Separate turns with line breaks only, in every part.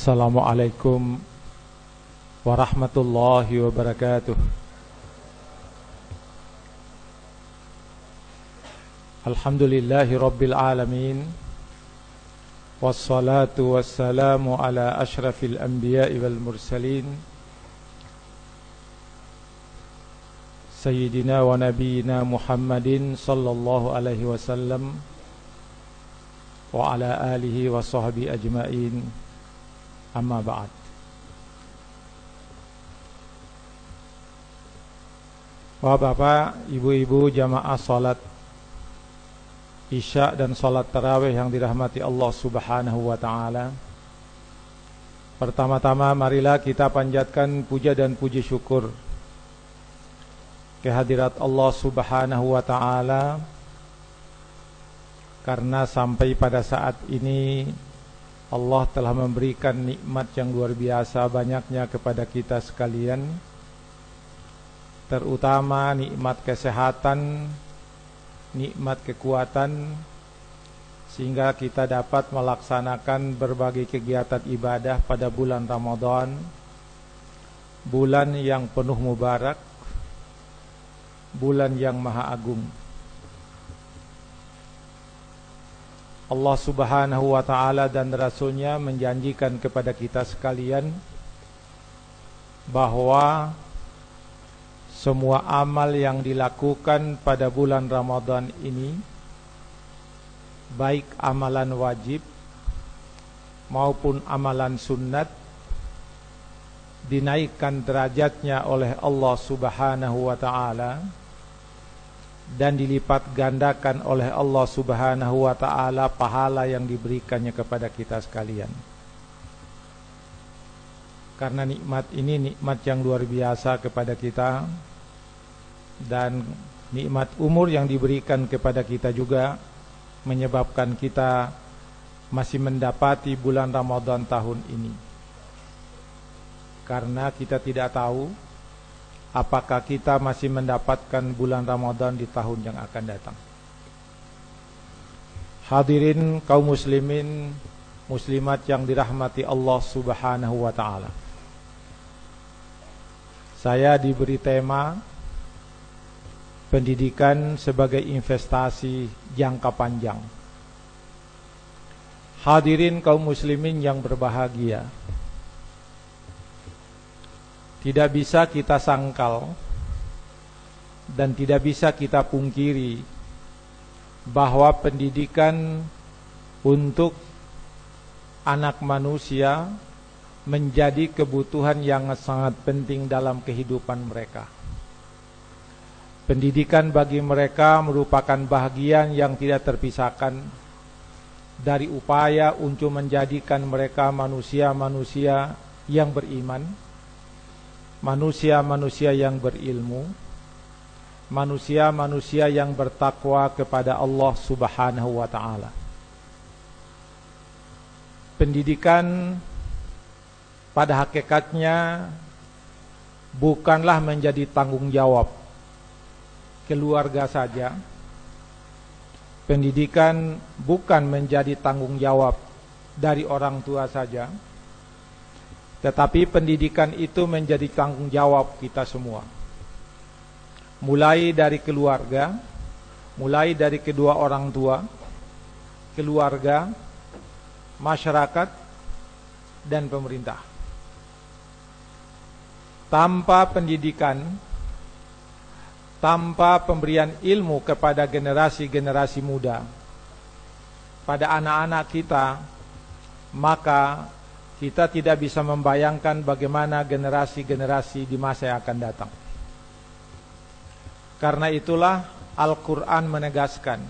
Assalamualaikum warahmatullahi wabarakatuh. Alhamdulillahi rabbil alamin. Wassalatu wassalamu ala ashrafil anbiya'i wal mursalin. Sayyidina wa nabiyina Muhammadin sallallahu alaihi wasallam Wa ala alihi wa sahbihi ajma'in Amma ba'd. Bapak-bapak, ibu-ibu jamaah salat Isya dan salat tarawih yang dirahmati Allah subhanahu wa ta'ala. Pertama-tama marilah kita panjatkan puja dan puji syukur Kehadirat Allah subhanahu wa ta'ala. Karena sampai pada saat ini Allah telah memberikan nikmat yang luar biasa banyaknya kepada kita sekalian. Terutama nikmat kesehatan Nikmat kekuatan Sehingga kita dapat melaksanakan berbagai kegiatan ibadah pada bulan Ramadan Bulan yang penuh mubarak Bulan yang maha agung Allah subhanahu wa ta'ala dan Rasulnya menjanjikan kepada kita sekalian Bahawa Semua amal yang dilakukan pada bulan Ramadan ini Baik amalan wajib Maupun amalan sunnat Dinaikkan derajatnya oleh Allah subhanahu wa ta'ala dan dilipat gandakan oleh Allah Subhanahu wa taala pahala yang diberikannya kepada kita sekalian. Karena nikmat ini nikmat yang luar biasa kepada kita dan nikmat umur yang diberikan kepada kita juga menyebabkan kita masih mendapati bulan Ramadan tahun ini. Karena kita tidak tahu apakah kita masih mendapatkan bulan Ramadan di tahun yang akan datang. Hadirin kaum muslimin, muslimat yang dirahmati Allah Subhanahu wa taala. Saya diberi tema pendidikan sebagai investasi jangka panjang. Hadirin kaum muslimin yang berbahagia. Tidak bisa kita sangkal dan tidak bisa kita pungkiri bahwa pendidikan untuk anak manusia menjadi kebutuhan yang sangat penting dalam kehidupan mereka. Pendidikan bagi mereka merupakan bahagian yang tidak terpisahkan dari upaya untuk menjadikan mereka manusia-manusia yang beriman manusia-manusia yang berilmu, manusia-manusia yang bertakwa kepada Allah Subhanahu wa taala. Pendidikan pada hakikatnya bukanlah menjadi tanggung jawab keluarga saja. Pendidikan bukan menjadi tanggung jawab dari orang tua saja tetapi pendidikan itu menjadi tanggung jawab kita semua. Mulai dari keluarga Mulai dari kedua orang tua Keluarga Masyarakat Dan pemerintah. Tanpa pendidikan Tanpa pemberian ilmu kepada generasi-generasi muda Pada anak-anak kita Maka kita tidak bisa membayangkan bagaimana generasi-generasi di masa yang akan datang. Karena itulah Al-Quran menegaskan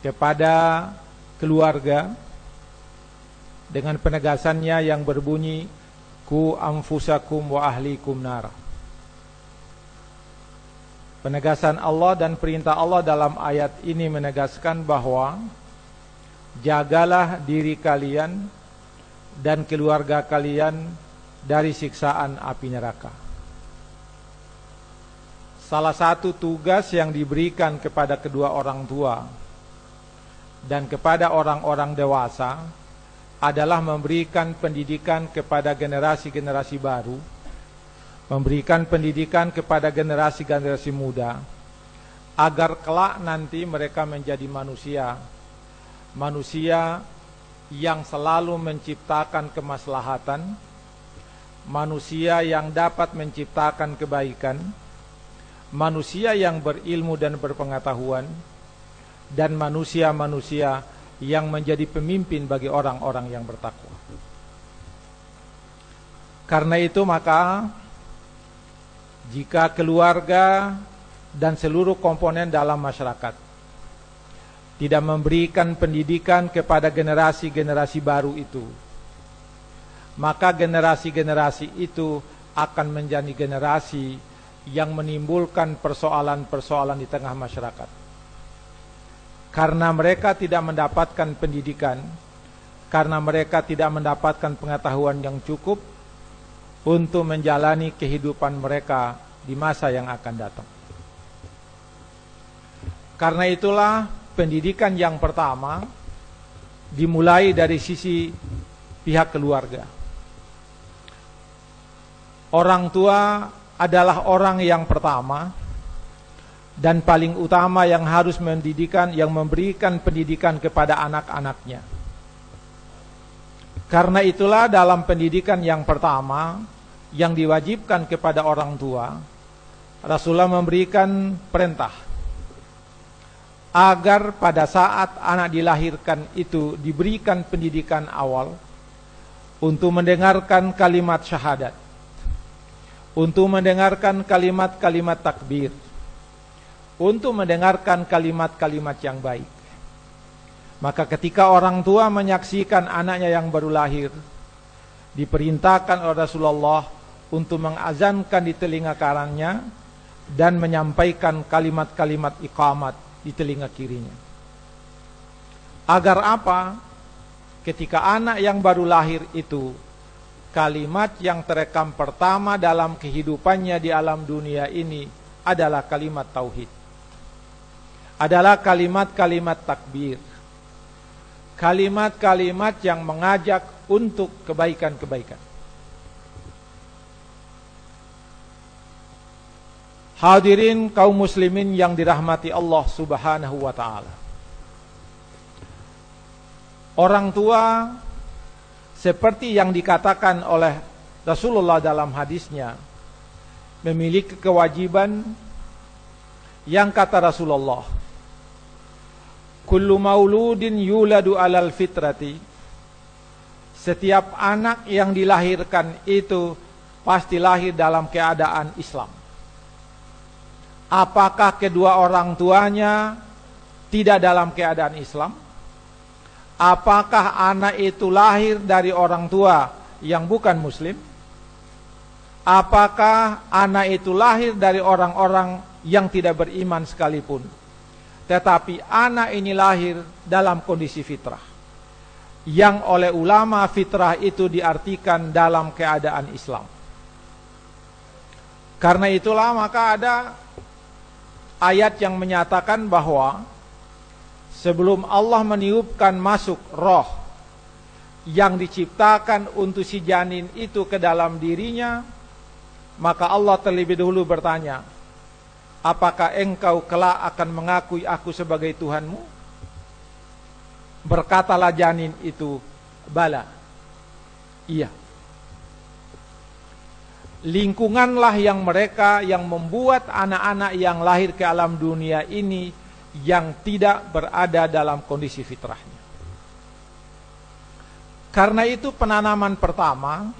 kepada keluarga dengan penegasannya yang berbunyi ku anfusakum wa ahlikum nar. Penegasan Allah dan perintah Allah dalam ayat ini menegaskan bahwa Jagalah diri kalian dan keluarga kalian dari siksaan api neraka. Salah satu tugas yang diberikan kepada kedua orang tua dan kepada orang-orang dewasa adalah memberikan pendidikan kepada generasi-generasi baru, memberikan pendidikan kepada generasi-generasi muda, agar kelak nanti mereka menjadi manusia, manusia yang selalu menciptakan kemaslahatan, manusia yang dapat menciptakan kebaikan, manusia yang berilmu dan berpengetahuan, dan manusia-manusia yang menjadi pemimpin bagi orang-orang yang bertakwa. Karena itu maka jika keluarga dan seluruh komponen dalam masyarakat tidak memberikan pendidikan kepada generasi-generasi baru itu, maka generasi-generasi itu akan menjadi generasi yang menimbulkan persoalan-persoalan di tengah masyarakat karena mereka tidak mendapatkan pendidikan, karena mereka tidak mendapatkan pengetahuan yang cukup untuk menjalani kehidupan mereka di masa yang akan datang. Karena itulah pendidikan yang pertama dimulai dari sisi pihak keluarga. Orang tua adalah orang yang pertama dan paling utama yang harus mendidikan yang memberikan pendidikan kepada anak-anaknya. Karena itulah dalam pendidikan yang pertama yang diwajibkan kepada orang tua, Rasulullah memberikan perintah agar pada saat anak dilahirkan itu diberikan pendidikan awal untuk mendengarkan kalimat syahadat, untuk mendengarkan kalimat-kalimat takbir, untuk mendengarkan kalimat-kalimat yang baik. Maka ketika orang tua menyaksikan anaknya yang baru lahir, diperintahkan oleh Rasulullah untuk mengazankan di telinga kanannya dan menyampaikan kalimat-kalimat iqamat di telinga kirinya. Agar apa? Ketika anak yang baru lahir itu kalimat yang terekam pertama dalam kehidupannya di alam dunia ini adalah kalimat tauhid adalah kalimat-kalimat takbir. Kalimat-kalimat yang mengajak untuk kebaikan-kebaikan. Hadirin kaum muslimin yang dirahmati Allah Subhanahu wa taala. Orang tua seperti yang dikatakan oleh Rasulullah dalam hadisnya memiliki kewajiban yang kata Rasulullah Kullu mauludin yuladu alal fitrati Setiap anak yang dilahirkan itu Pasti lahir dalam keadaan Islam Apakah kedua orang tuanya Tidak dalam keadaan Islam Apakah anak itu lahir dari orang tua Yang bukan muslim Apakah anak itu lahir dari orang-orang yang tidak beriman sekalipun tetapi anak ini lahir dalam kondisi fitrah. Yang oleh ulama fitrah itu diartikan dalam keadaan Islam. Karena itulah maka ada ayat yang menyatakan bahwa sebelum Allah meniupkan masuk roh yang diciptakan untuk si janin itu ke dalam dirinya, maka Allah terlebih dahulu bertanya, Apakah engkau kelak akan mengakui aku sebagai Tuhanmu? Berkatalah janin itu, bala. Iya. Lingkunganlah yang mereka yang membuat anak-anak yang lahir ke alam dunia ini yang tidak berada dalam kondisi fitrahnya. Karena itu penanaman pertama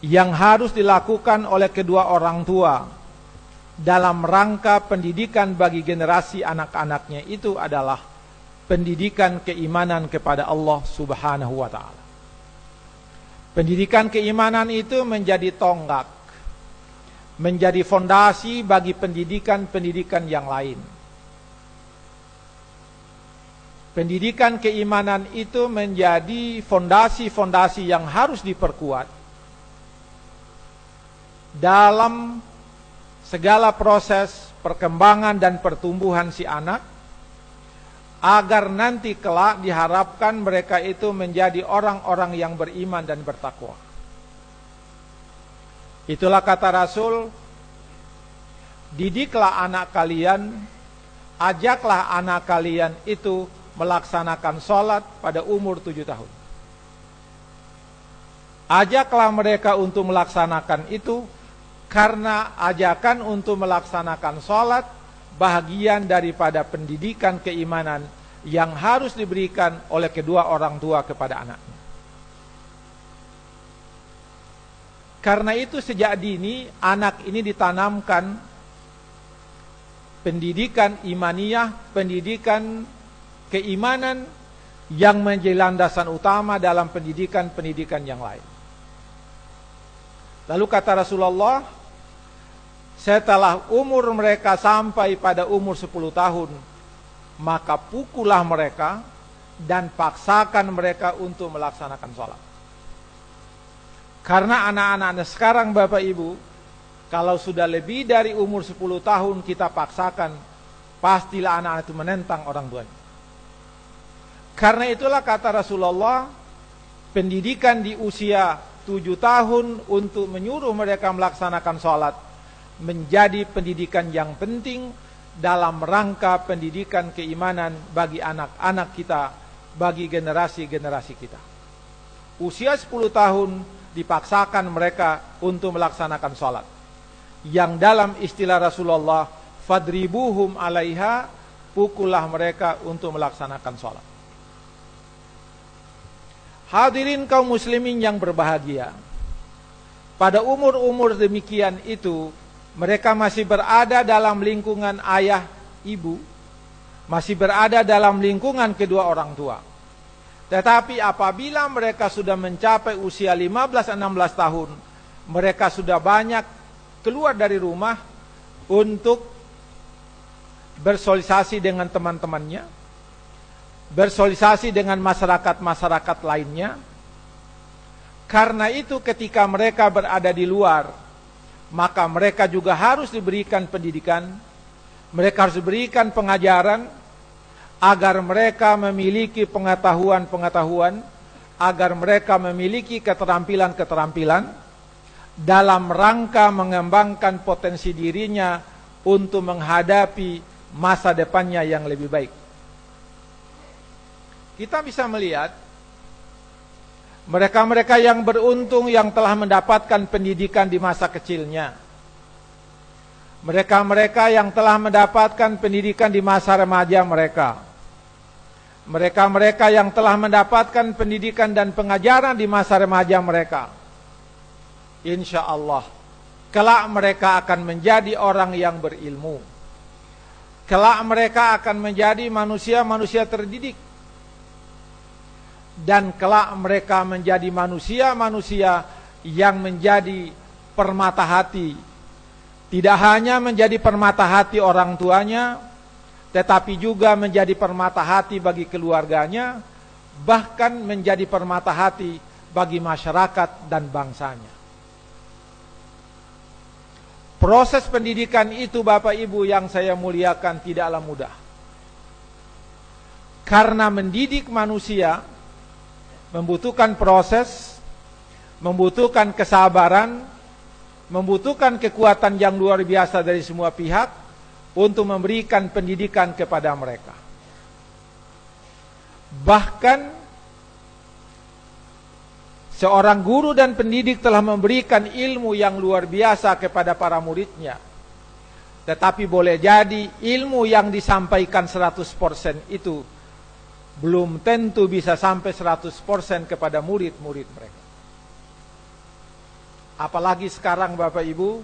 yang harus dilakukan oleh kedua orang tua dalam rangka pendidikan bagi generasi anak-anaknya itu adalah pendidikan keimanan kepada Allah Subhanahu wa taala. Pendidikan keimanan itu menjadi tonggak, menjadi fondasi bagi pendidikan-pendidikan yang lain. Pendidikan keimanan itu menjadi fondasi-fondasi yang harus diperkuat dalam segala proses perkembangan dan pertumbuhan si anak agar nanti kelak diharapkan mereka itu menjadi orang-orang yang beriman dan bertakwa. Itulah kata Rasul, didiklah anak kalian, ajaklah anak kalian itu melaksanakan sholat pada umur tujuh tahun. Ajaklah mereka untuk melaksanakan itu, karena ajakan untuk melaksanakan sholat bahagian daripada pendidikan keimanan yang harus diberikan oleh kedua orang tua kepada anaknya. Karena itu sejak dini anak ini ditanamkan pendidikan imaniyah, pendidikan keimanan yang menjadi landasan utama dalam pendidikan-pendidikan yang lain. Lalu kata Rasulullah, setelah umur mereka sampai pada umur 10 tahun, maka pukullah mereka dan paksakan mereka untuk melaksanakan sholat. Karena anak-anak sekarang Bapak Ibu, kalau sudah lebih dari umur 10 tahun kita paksakan, pastilah anak-anak itu menentang orang tuanya. Karena itulah kata Rasulullah, pendidikan di usia 7 tahun untuk menyuruh mereka melaksanakan sholat menjadi pendidikan yang penting dalam rangka pendidikan keimanan bagi anak-anak kita, bagi generasi-generasi kita. Usia 10 tahun dipaksakan mereka untuk melaksanakan sholat. Yang dalam istilah Rasulullah, fadribuhum alaiha, pukullah mereka untuk melaksanakan sholat. Hadirin kaum muslimin yang berbahagia. Pada umur-umur demikian itu, mereka masih berada dalam lingkungan ayah, ibu, masih berada dalam lingkungan kedua orang tua. Tetapi apabila mereka sudah mencapai usia 15-16 tahun, mereka sudah banyak keluar dari rumah untuk bersosialisasi dengan teman-temannya, bersosialisasi dengan masyarakat-masyarakat lainnya. Karena itu ketika mereka berada di luar, maka mereka juga harus diberikan pendidikan, mereka harus diberikan pengajaran agar mereka memiliki pengetahuan-pengetahuan, agar mereka memiliki keterampilan-keterampilan dalam rangka mengembangkan potensi dirinya untuk menghadapi masa depannya yang lebih baik. Kita bisa melihat mereka-mereka yang beruntung yang telah mendapatkan pendidikan di masa kecilnya. Mereka-mereka yang telah mendapatkan pendidikan di masa remaja mereka. Mereka-mereka yang telah mendapatkan pendidikan dan pengajaran di masa remaja mereka. Insya Allah, kelak mereka akan menjadi orang yang berilmu. Kelak mereka akan menjadi manusia-manusia terdidik dan kelak mereka menjadi manusia-manusia yang menjadi permata hati. Tidak hanya menjadi permata hati orang tuanya, tetapi juga menjadi permata hati bagi keluarganya, bahkan menjadi permata hati bagi masyarakat dan bangsanya. Proses pendidikan itu Bapak Ibu yang saya muliakan tidaklah mudah. Karena mendidik manusia membutuhkan proses, membutuhkan kesabaran, membutuhkan kekuatan yang luar biasa dari semua pihak untuk memberikan pendidikan kepada mereka. Bahkan seorang guru dan pendidik telah memberikan ilmu yang luar biasa kepada para muridnya. Tetapi boleh jadi ilmu yang disampaikan 100% itu belum tentu bisa sampai 100% kepada murid-murid mereka. Apalagi sekarang Bapak Ibu,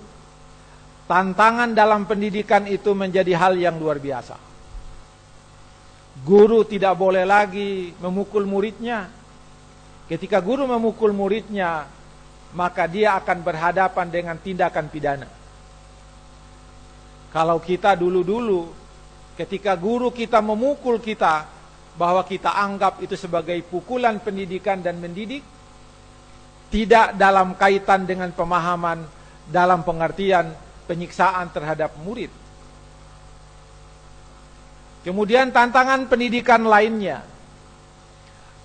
tantangan dalam pendidikan itu menjadi hal yang luar biasa. Guru tidak boleh lagi memukul muridnya. Ketika guru memukul muridnya, maka dia akan berhadapan dengan tindakan pidana. Kalau kita dulu-dulu, ketika guru kita memukul kita, bahwa kita anggap itu sebagai pukulan pendidikan dan mendidik tidak dalam kaitan dengan pemahaman dalam pengertian penyiksaan terhadap murid. Kemudian tantangan pendidikan lainnya.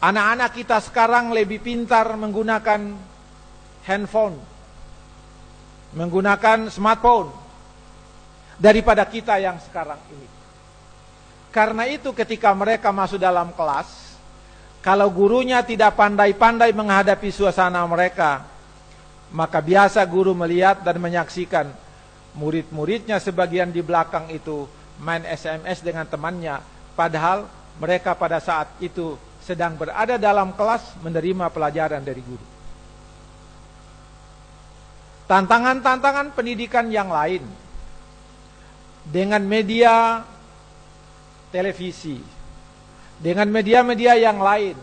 Anak-anak kita sekarang lebih pintar menggunakan handphone, menggunakan smartphone daripada kita yang sekarang ini. Karena itu ketika mereka masuk dalam kelas, kalau gurunya tidak pandai-pandai menghadapi suasana mereka, maka biasa guru melihat dan menyaksikan murid-muridnya sebagian di belakang itu main SMS dengan temannya, padahal mereka pada saat itu sedang berada dalam kelas menerima pelajaran dari guru. Tantangan-tantangan pendidikan yang lain dengan media televisi, dengan media-media yang lain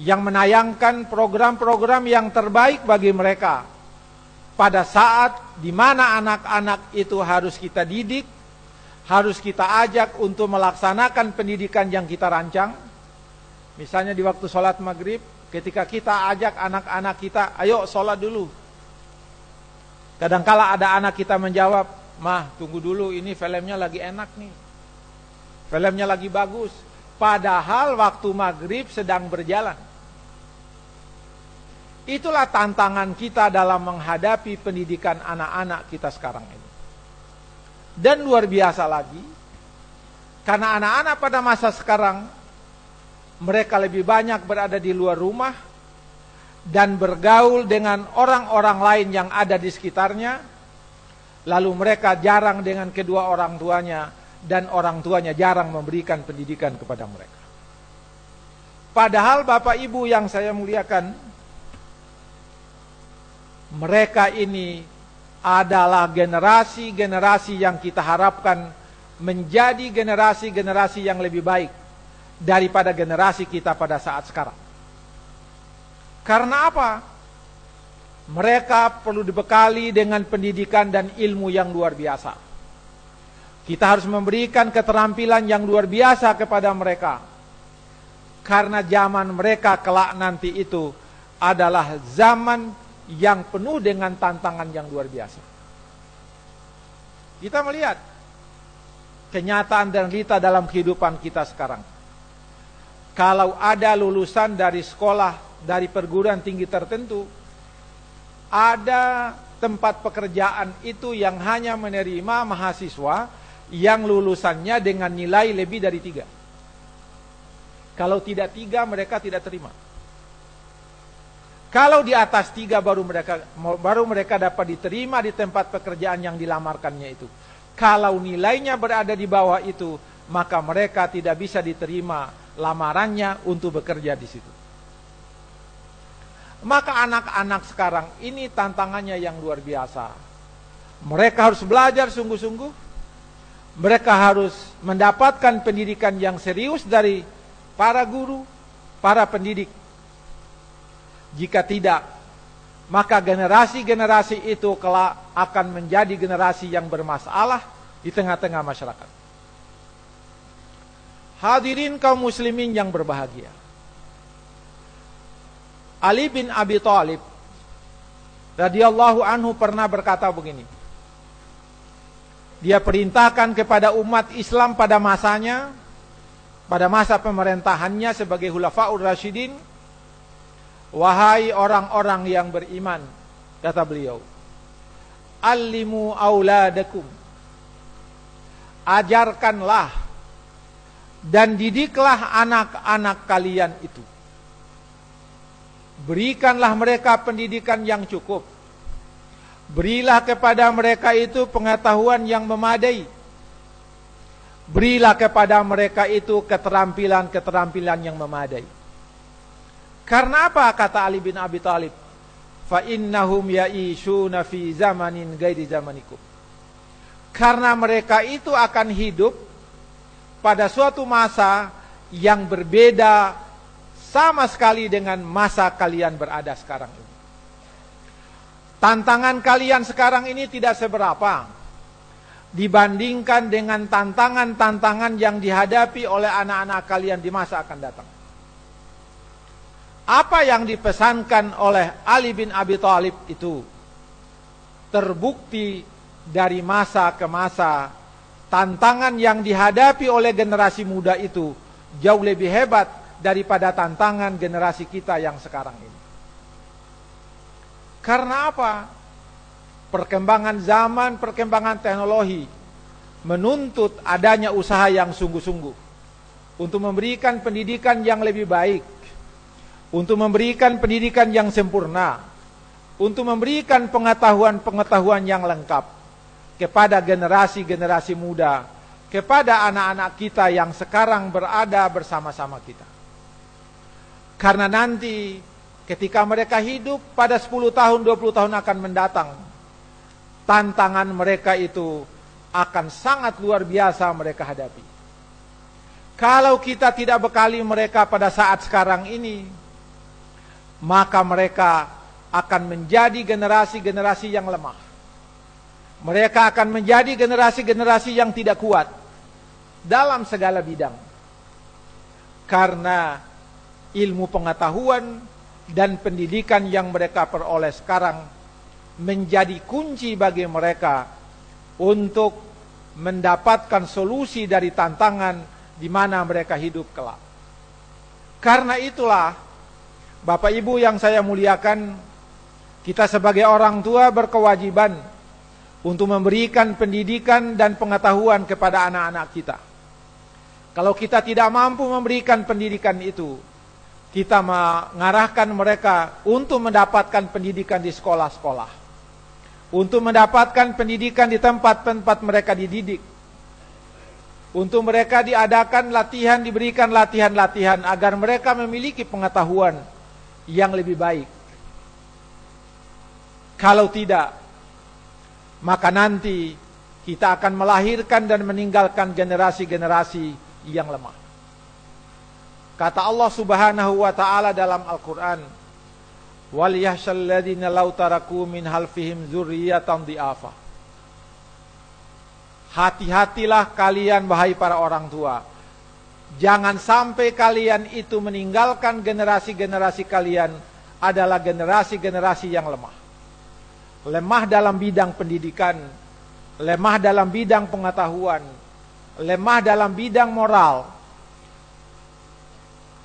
yang menayangkan program-program yang terbaik bagi mereka pada saat di mana anak-anak itu harus kita didik, harus kita ajak untuk melaksanakan pendidikan yang kita rancang Misalnya di waktu sholat maghrib, ketika kita ajak anak-anak kita, ayo sholat dulu. Kadangkala ada anak kita menjawab, mah tunggu dulu ini filmnya lagi enak nih. Filmnya lagi bagus. Padahal waktu maghrib sedang berjalan. Itulah tantangan kita dalam menghadapi pendidikan anak-anak kita sekarang ini. Dan luar biasa lagi, karena anak-anak pada masa sekarang mereka lebih banyak berada di luar rumah dan bergaul dengan orang-orang lain yang ada di sekitarnya. Lalu mereka jarang dengan kedua orang tuanya dan orang tuanya jarang memberikan pendidikan kepada mereka. Padahal Bapak Ibu yang saya muliakan, mereka ini adalah generasi-generasi yang kita harapkan menjadi generasi-generasi yang lebih baik daripada generasi kita pada saat sekarang. Karena apa? Mereka perlu dibekali dengan pendidikan dan ilmu yang luar biasa. Kita harus memberikan keterampilan yang luar biasa kepada mereka. Karena zaman mereka kelak nanti itu adalah zaman yang penuh dengan tantangan yang luar biasa. Kita melihat kenyataan dan realita dalam kehidupan kita sekarang kalau ada lulusan dari sekolah dari perguruan tinggi tertentu ada tempat pekerjaan itu yang hanya menerima mahasiswa yang lulusannya dengan nilai lebih dari tiga. Kalau tidak tiga mereka tidak terima. Kalau di atas tiga baru mereka baru mereka dapat diterima di tempat pekerjaan yang dilamarkannya itu. Kalau nilainya berada di bawah itu, maka mereka tidak bisa diterima lamarannya untuk bekerja di situ. Maka anak-anak sekarang ini tantangannya yang luar biasa. Mereka harus belajar sungguh-sungguh. Mereka harus mendapatkan pendidikan yang serius dari para guru, para pendidik. Jika tidak, maka generasi-generasi itu kelak akan menjadi generasi yang bermasalah di tengah-tengah masyarakat. Hadirin kaum muslimin yang berbahagia. Ali bin Abi Thalib radhiyallahu anhu pernah berkata begini. Dia perintahkan kepada umat Islam pada masanya pada masa pemerintahannya sebagai Khulafaur Rasyidin wahai orang-orang yang beriman kata beliau Alimu auladakum ajarkanlah dan didiklah anak-anak kalian itu. Berikanlah mereka pendidikan yang cukup. Berilah kepada mereka itu pengetahuan yang memadai. Berilah kepada mereka itu keterampilan-keterampilan yang memadai. Karena apa kata Ali bin Abi Thalib? Fa innahum ya'ishuna fi zamanin ghairi zamanikum. Karena mereka itu akan hidup pada suatu masa yang berbeda sama sekali dengan masa kalian berada sekarang ini. Tantangan kalian sekarang ini tidak seberapa dibandingkan dengan tantangan-tantangan yang dihadapi oleh anak-anak kalian di masa akan datang. Apa yang dipesankan oleh Ali bin Abi Thalib itu terbukti dari masa ke masa tantangan yang dihadapi oleh generasi muda itu jauh lebih hebat daripada tantangan generasi kita yang sekarang ini. Karena apa? Perkembangan zaman, perkembangan teknologi menuntut adanya usaha yang sungguh-sungguh untuk memberikan pendidikan yang lebih baik, untuk memberikan pendidikan yang sempurna, untuk memberikan pengetahuan-pengetahuan yang lengkap kepada generasi-generasi muda, kepada anak-anak kita yang sekarang berada bersama-sama kita. Karena nanti ketika mereka hidup pada 10 tahun, 20 tahun akan mendatang, tantangan mereka itu akan sangat luar biasa mereka hadapi. Kalau kita tidak bekali mereka pada saat sekarang ini, maka mereka akan menjadi generasi-generasi yang lemah. Mereka akan menjadi generasi-generasi yang tidak kuat dalam segala bidang. Karena ilmu pengetahuan dan pendidikan yang mereka peroleh sekarang menjadi kunci bagi mereka untuk mendapatkan solusi dari tantangan di mana mereka hidup kelak. Karena itulah Bapak Ibu yang saya muliakan, kita sebagai orang tua berkewajiban untuk memberikan pendidikan dan pengetahuan kepada anak-anak kita. Kalau kita tidak mampu memberikan pendidikan itu, kita mengarahkan mereka untuk mendapatkan pendidikan di sekolah-sekolah. Untuk mendapatkan pendidikan di tempat-tempat mereka dididik. Untuk mereka diadakan latihan, diberikan latihan-latihan agar mereka memiliki pengetahuan yang lebih baik. Kalau tidak, maka nanti kita akan melahirkan dan meninggalkan generasi-generasi yang lemah. Kata Allah Subhanahu wa taala dalam Al-Qur'an, "Wal ladzina law halfihim di'afa." Hati-hatilah kalian wahai para orang tua. Jangan sampai kalian itu meninggalkan generasi-generasi kalian adalah generasi-generasi yang lemah lemah dalam bidang pendidikan, lemah dalam bidang pengetahuan, lemah dalam bidang moral,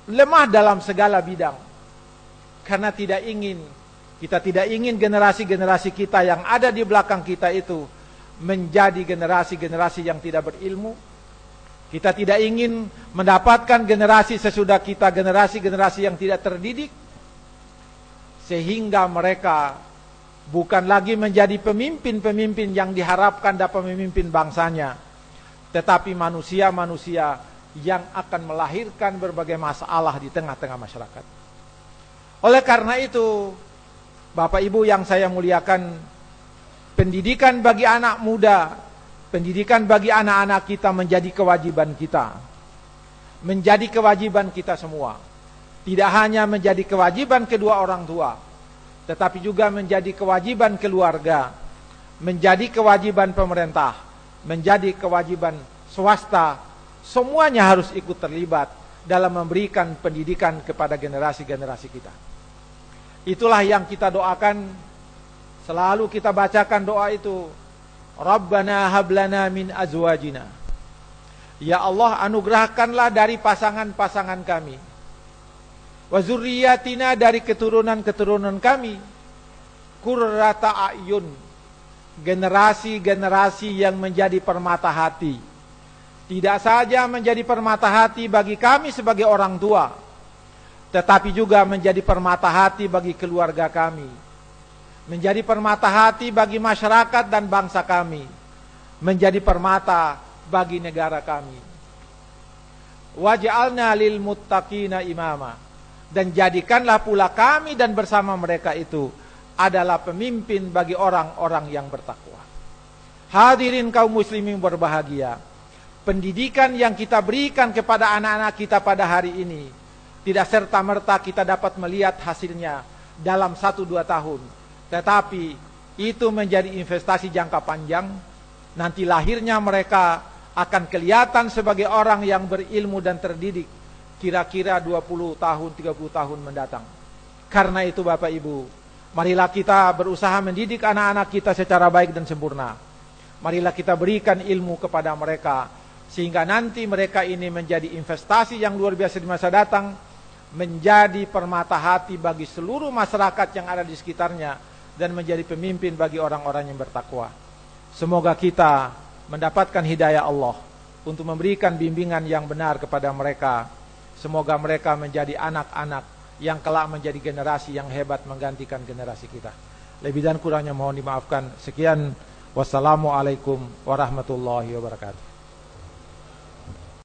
lemah dalam segala bidang. Karena tidak ingin, kita tidak ingin generasi-generasi kita yang ada di belakang kita itu menjadi generasi-generasi yang tidak berilmu. Kita tidak ingin mendapatkan generasi sesudah kita generasi-generasi yang tidak terdidik. Sehingga mereka bukan lagi menjadi pemimpin-pemimpin yang diharapkan dapat memimpin bangsanya, tetapi manusia-manusia yang akan melahirkan berbagai masalah di tengah-tengah masyarakat. Oleh karena itu, Bapak Ibu yang saya muliakan, pendidikan bagi anak muda, pendidikan bagi anak-anak kita menjadi kewajiban kita. Menjadi kewajiban kita semua. Tidak hanya menjadi kewajiban kedua orang tua, tetapi juga menjadi kewajiban keluarga, menjadi kewajiban pemerintah, menjadi kewajiban swasta, semuanya harus ikut terlibat dalam memberikan pendidikan kepada generasi-generasi kita. Itulah yang kita doakan, selalu kita bacakan doa itu. Rabbana hablana min azwajina. Ya Allah anugerahkanlah dari pasangan-pasangan kami wa zurriyatina dari keturunan-keturunan kami kurrata ayun generasi-generasi yang menjadi permata hati tidak saja menjadi permata hati bagi kami sebagai orang tua tetapi juga menjadi permata hati bagi keluarga kami menjadi permata hati bagi masyarakat dan bangsa kami menjadi permata bagi negara kami waj'alna lil muttaqina imama dan jadikanlah pula kami dan bersama mereka itu adalah pemimpin bagi orang-orang yang bertakwa. Hadirin kaum muslimin berbahagia. Pendidikan yang kita berikan kepada anak-anak kita pada hari ini tidak serta-merta kita dapat melihat hasilnya dalam satu dua tahun. Tetapi itu menjadi investasi jangka panjang. Nanti lahirnya mereka akan kelihatan sebagai orang yang berilmu dan terdidik kira-kira 20 tahun, 30 tahun mendatang. Karena itu Bapak Ibu, marilah kita berusaha mendidik anak-anak kita secara baik dan sempurna. Marilah kita berikan ilmu kepada mereka sehingga nanti mereka ini menjadi investasi yang luar biasa di masa datang, menjadi permata hati bagi seluruh masyarakat yang ada di sekitarnya dan menjadi pemimpin bagi orang-orang yang bertakwa. Semoga kita mendapatkan hidayah Allah untuk memberikan bimbingan yang benar kepada mereka. Semoga mereka menjadi anak-anak yang kelak menjadi generasi yang hebat menggantikan generasi kita. Lebih dan kurangnya mohon dimaafkan. Sekian Wassalamualaikum warahmatullahi wabarakatuh.